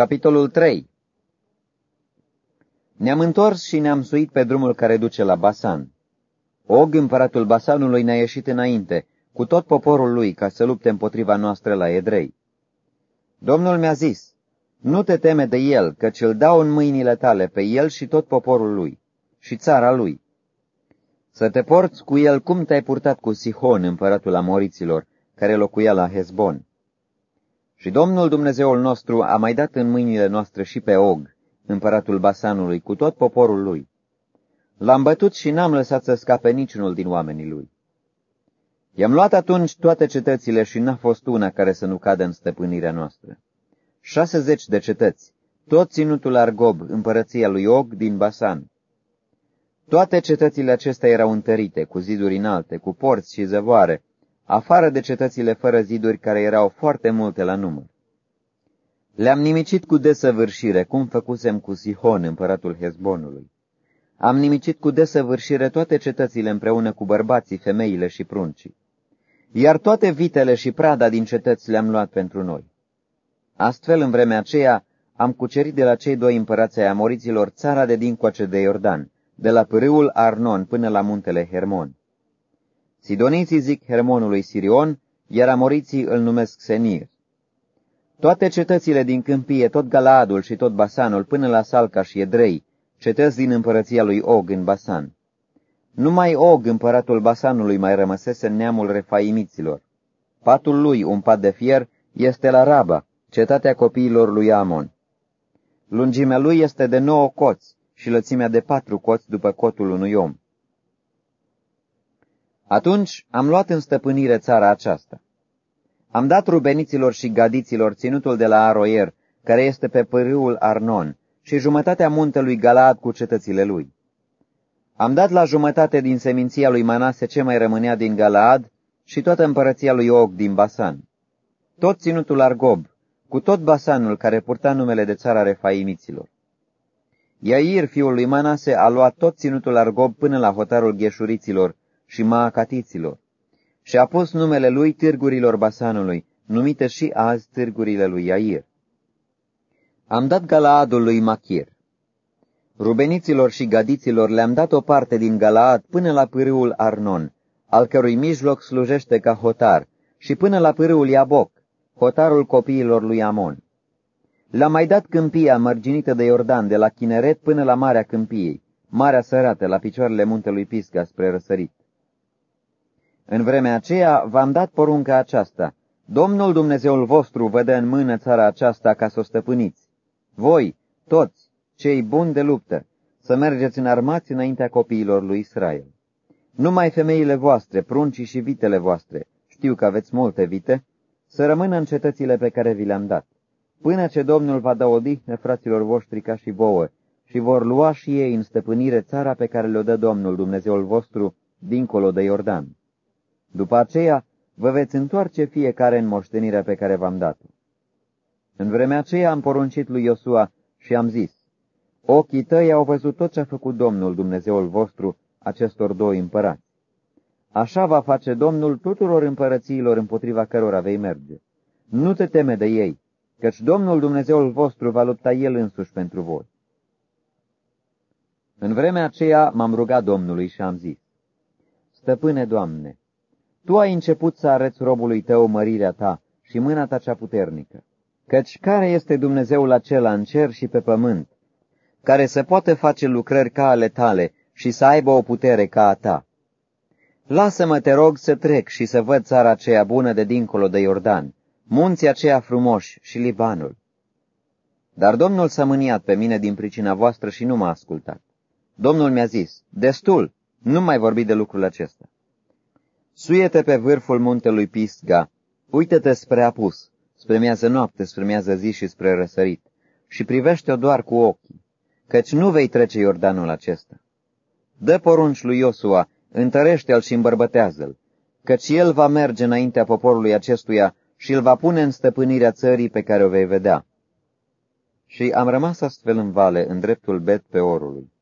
Capitolul 3 Ne-am întors și ne-am suit pe drumul care duce la Basan. Og, împăratul Basanului, ne-a ieșit înainte, cu tot poporul lui, ca să lupte împotriva noastră la Edrei. Domnul mi-a zis, nu te teme de el, căci îl dau în mâinile tale pe el și tot poporul lui, și țara lui. Să te porți cu el cum te-ai purtat cu Sihon, împăratul Amoriților, care locuia la Hezbon. Și Domnul Dumnezeul nostru a mai dat în mâinile noastre și pe Og, împăratul Basanului, cu tot poporul lui. L-am bătut și n-am lăsat să scape niciunul din oamenii lui. I-am luat atunci toate cetățile și n-a fost una care să nu cadă în stăpânirea noastră. Șasezeci de cetăți, tot ținutul Argob, împărăția lui Og din Basan. Toate cetățile acestea erau întărite, cu ziduri înalte, cu porți și zăvoare, afară de cetățile fără ziduri care erau foarte multe la număr. Le-am nimicit cu desăvârșire, cum făcusem cu Sihon, împăratul Hezbonului. Am nimicit cu desăvârșire toate cetățile împreună cu bărbații, femeile și pruncii. Iar toate vitele și prada din cetăți le-am luat pentru noi. Astfel, în vremea aceea, am cucerit de la cei doi împărați ai amoriților țara de dincoace de Iordan, de la pârâul Arnon până la muntele Hermon. Sidoniții zic Hermonului Sirion, iar amoriții îl numesc Senir. Toate cetățile din câmpie, tot Galaadul și tot Basanul, până la Salca și Edrei, cetăți din împărăția lui Og în Basan. Numai Og, împăratul Basanului, mai rămăsese în neamul refaimiților. Patul lui, un pat de fier, este la Raba, cetatea copiilor lui Amon. Lungimea lui este de nouă coți și lățimea de patru coți după cotul unui om. Atunci am luat în stăpânire țara aceasta. Am dat rubeniților și gadiților ținutul de la Aroier, care este pe pârâul Arnon, și jumătatea muntelui Galaad cu cetățile lui. Am dat la jumătate din seminția lui Manase ce mai rămânea din Galaad și toată împărăția lui Og din Basan. Tot ținutul Argob, cu tot Basanul care purta numele de țara refaimiților. Iair, fiul lui Manase, a luat tot ținutul Argob până la hotarul gheșuriților și maacatiților și a pus numele lui târgurilor Basanului, numite și azi târgurile lui Iair. Am dat Galaadul lui Machir. Rubeniților și gadiților le-am dat o parte din Galaad până la pârâul Arnon, al cărui mijloc slujește ca hotar, și până la pârâul Iaboc, hotarul copiilor lui Amon. Le-am mai dat câmpia mărginită de Iordan, de la Chineret până la Marea Câmpiei, Marea Sărată, la picioarele muntelui Pisga spre răsărit. În vremea aceea v-am dat porunca aceasta, Domnul Dumnezeul vostru vă dă în mână țara aceasta ca să o stăpâniți. Voi, toți, cei buni de luptă, să mergeți în armați înaintea copiilor lui Israel. Numai femeile voastre, pruncii și vitele voastre, știu că aveți multe vite, să rămână în cetățile pe care vi le-am dat, până ce Domnul va da odihnă fraților voștri ca și vouă, și vor lua și ei în stăpânire țara pe care le-o dă Domnul Dumnezeul vostru, dincolo de Iordan. După aceea, vă veți întoarce fiecare în moștenirea pe care v-am dat-o. În vremea aceea am poruncit lui Iosua și am zis, Ochii tăi au văzut tot ce a făcut Domnul Dumnezeul vostru acestor doi împărați. Așa va face Domnul tuturor împărățiilor împotriva cărora vei merge. Nu te teme de ei, căci Domnul Dumnezeul vostru va lupta El însuși pentru voi. În vremea aceea m-am rugat Domnului și am zis, Stăpâne, Doamne, Tu ai început să arăți robului Tău mărirea Ta și mâna Ta cea puternică, căci care este Dumnezeul acela în cer și pe pământ, care să poată face lucrări ca ale Tale și să aibă o putere ca a Ta? Lasă-mă, te rog, să trec și să văd țara aceea bună de dincolo de Iordan, munții aceia frumoși și Libanul. Dar Domnul s-a mâniat pe mine din pricina voastră și nu m-a ascultat. Domnul mi-a zis, destul, nu mai vorbi de lucrul acesta. Suiete pe vârful muntelui Pisga, uită-te spre apus, spre miază noapte, spre miază zi și spre răsărit, și privește-o doar cu ochii, căci nu vei trece Iordanul acesta. Dă porunci lui Iosua, întărește-l și îmbărbătează-l, căci el va merge înaintea poporului acestuia și îl va pune în stăpânirea țării pe care o vei vedea. Și am rămas astfel în vale, în dreptul bet pe orului.